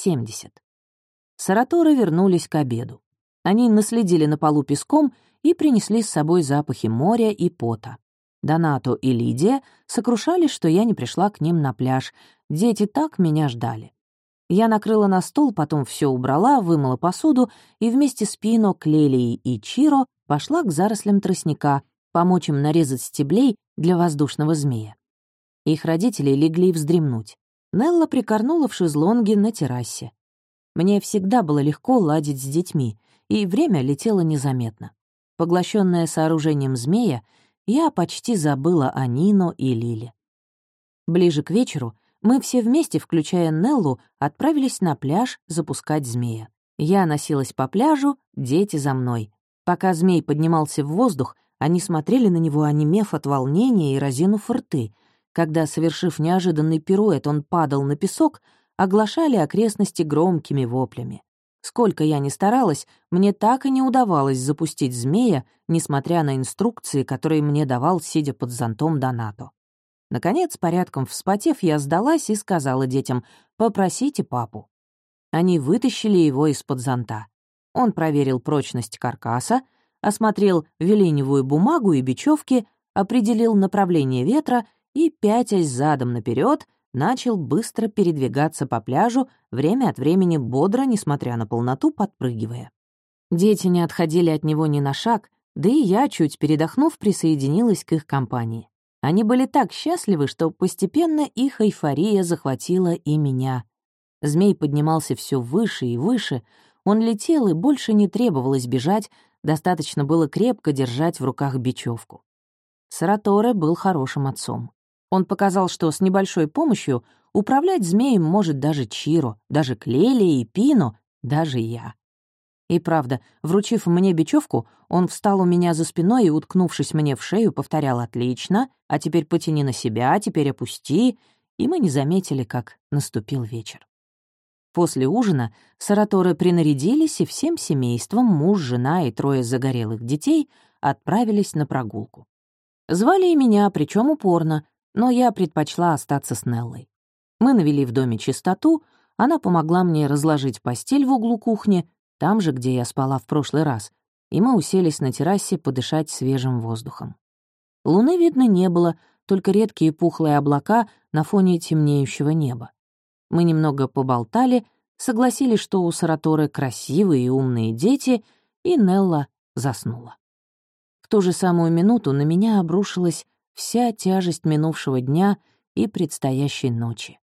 70. Сараторы вернулись к обеду. Они наследили на полу песком и принесли с собой запахи моря и пота. Донато и Лидия сокрушались, что я не пришла к ним на пляж. Дети так меня ждали. Я накрыла на стол, потом все убрала, вымыла посуду и вместе с Пино, Клелией и Чиро пошла к зарослям тростника, помочь им нарезать стеблей для воздушного змея. Их родители легли вздремнуть. Нелла прикорнула в шезлонге на террасе. Мне всегда было легко ладить с детьми, и время летело незаметно. Поглощенная сооружением змея, я почти забыла о Нино и Лиле. Ближе к вечеру мы все вместе, включая Неллу, отправились на пляж запускать змея. Я носилась по пляжу, дети за мной. Пока змей поднимался в воздух, они смотрели на него, онемев от волнения и разинув рты. Когда, совершив неожиданный пируэт, он падал на песок, оглашали окрестности громкими воплями. Сколько я ни старалась, мне так и не удавалось запустить змея, несмотря на инструкции, которые мне давал, сидя под зонтом Донато. Наконец, порядком вспотев, я сдалась и сказала детям «попросите папу». Они вытащили его из-под зонта. Он проверил прочность каркаса, осмотрел веленевую бумагу и бечевки, определил направление ветра и, пятясь задом наперед, начал быстро передвигаться по пляжу, время от времени бодро, несмотря на полноту, подпрыгивая. Дети не отходили от него ни на шаг, да и я, чуть передохнув, присоединилась к их компании. Они были так счастливы, что постепенно их эйфория захватила и меня. Змей поднимался все выше и выше, он летел, и больше не требовалось бежать, достаточно было крепко держать в руках бечевку. Сараторе был хорошим отцом. Он показал, что с небольшой помощью управлять змеем может даже Чиро, даже Клелия и Пино, даже я. И правда, вручив мне бечевку, он встал у меня за спиной и, уткнувшись мне в шею, повторял «Отлично, а теперь потяни на себя, а теперь опусти», и мы не заметили, как наступил вечер. После ужина Сараторы принарядились, и всем семейством, муж, жена и трое загорелых детей, отправились на прогулку. Звали и меня, причем упорно, но я предпочла остаться с Неллой. Мы навели в доме чистоту, она помогла мне разложить постель в углу кухни, там же, где я спала в прошлый раз, и мы уселись на террасе подышать свежим воздухом. Луны видно не было, только редкие пухлые облака на фоне темнеющего неба. Мы немного поболтали, согласились, что у Сараторы красивые и умные дети, и Нелла заснула. В ту же самую минуту на меня обрушилась вся тяжесть минувшего дня и предстоящей ночи.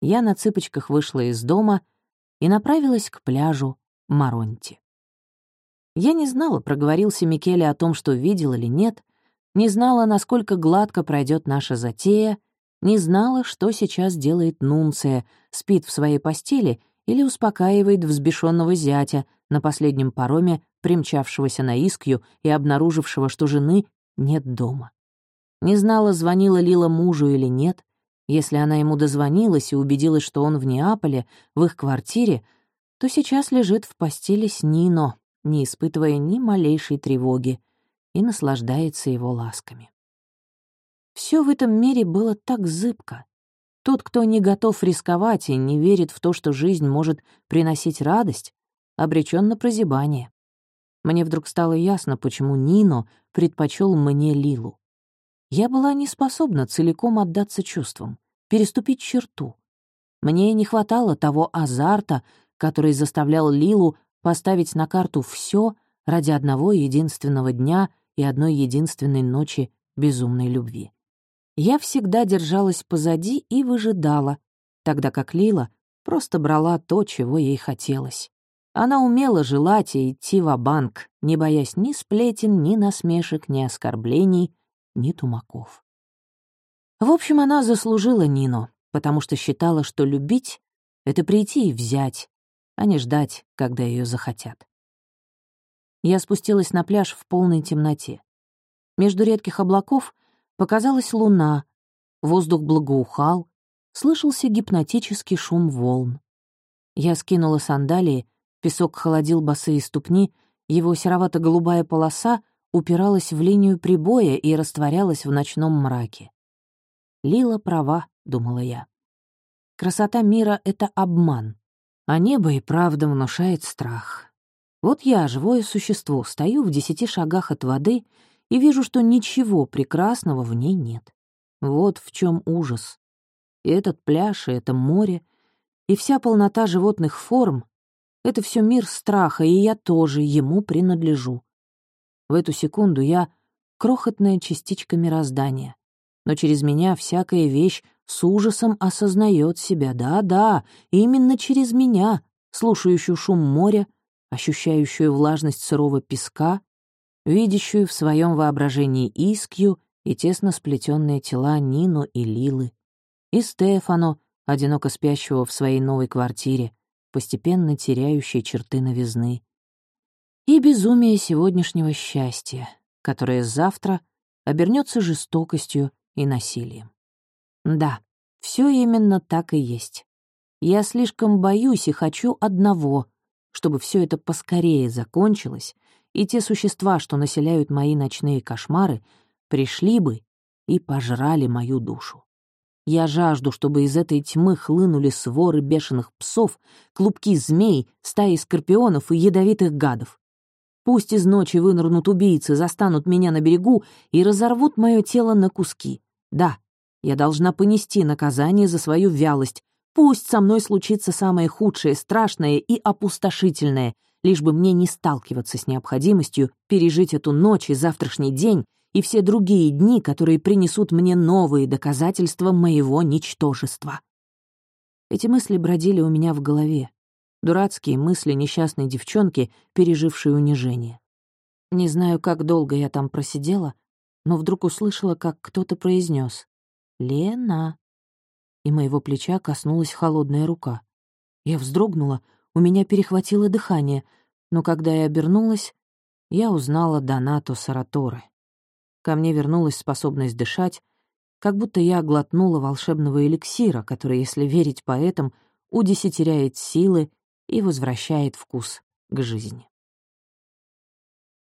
Я на цыпочках вышла из дома и направилась к пляжу Маронти. Я не знала, проговорился Микеле о том, что видел или нет, не знала, насколько гладко пройдет наша затея, не знала, что сейчас делает Нунция, спит в своей постели или успокаивает взбешенного зятя на последнем пароме, примчавшегося на Искью и обнаружившего, что жены нет дома. Не знала, звонила Лила мужу или нет. Если она ему дозвонилась и убедилась, что он в Неаполе, в их квартире, то сейчас лежит в постели с Нино, не испытывая ни малейшей тревоги, и наслаждается его ласками. Все в этом мире было так зыбко. Тот, кто не готов рисковать и не верит в то, что жизнь может приносить радость, обречен на прозябание. Мне вдруг стало ясно, почему Нино предпочел мне Лилу. Я была не способна целиком отдаться чувствам, переступить черту. Мне не хватало того азарта, который заставлял Лилу поставить на карту все ради одного единственного дня и одной единственной ночи безумной любви. Я всегда держалась позади и выжидала, тогда как Лила просто брала то, чего ей хотелось. Она умела желать и идти в банк не боясь ни сплетен, ни насмешек, ни оскорблений, ни тумаков. В общем, она заслужила Нину, потому что считала, что любить — это прийти и взять, а не ждать, когда ее захотят. Я спустилась на пляж в полной темноте. Между редких облаков показалась луна, воздух благоухал, слышался гипнотический шум волн. Я скинула сандалии, песок холодил босые ступни, его серовато-голубая полоса упиралась в линию прибоя и растворялась в ночном мраке. «Лила права», — думала я. «Красота мира — это обман. А небо и правда внушает страх. Вот я, живое существо, стою в десяти шагах от воды и вижу, что ничего прекрасного в ней нет. Вот в чем ужас. И этот пляж, и это море, и вся полнота животных форм — это все мир страха, и я тоже ему принадлежу. В эту секунду я — крохотная частичка мироздания, но через меня всякая вещь с ужасом осознает себя. Да-да, именно через меня, слушающую шум моря, ощущающую влажность сырого песка, видящую в своем воображении Искью и тесно сплетенные тела Нину и Лилы, и Стефану, одиноко спящего в своей новой квартире, постепенно теряющей черты новизны, и безумие сегодняшнего счастья, которое завтра обернется жестокостью и насилием. Да, все именно так и есть. Я слишком боюсь и хочу одного, чтобы все это поскорее закончилось, и те существа, что населяют мои ночные кошмары, пришли бы и пожрали мою душу. Я жажду, чтобы из этой тьмы хлынули своры бешеных псов, клубки змей, стаи скорпионов и ядовитых гадов. Пусть из ночи вынырнут убийцы, застанут меня на берегу и разорвут мое тело на куски. Да, я должна понести наказание за свою вялость. Пусть со мной случится самое худшее, страшное и опустошительное, лишь бы мне не сталкиваться с необходимостью пережить эту ночь и завтрашний день и все другие дни, которые принесут мне новые доказательства моего ничтожества. Эти мысли бродили у меня в голове. Дурацкие мысли несчастной девчонки, пережившей унижение. Не знаю, как долго я там просидела, но вдруг услышала, как кто-то произнес «Лена». И моего плеча коснулась холодная рука. Я вздрогнула, у меня перехватило дыхание, но когда я обернулась, я узнала Донато Сараторе. Ко мне вернулась способность дышать, как будто я глотнула волшебного эликсира, который, если верить поэтам, удесятеряет силы и возвращает вкус к жизни.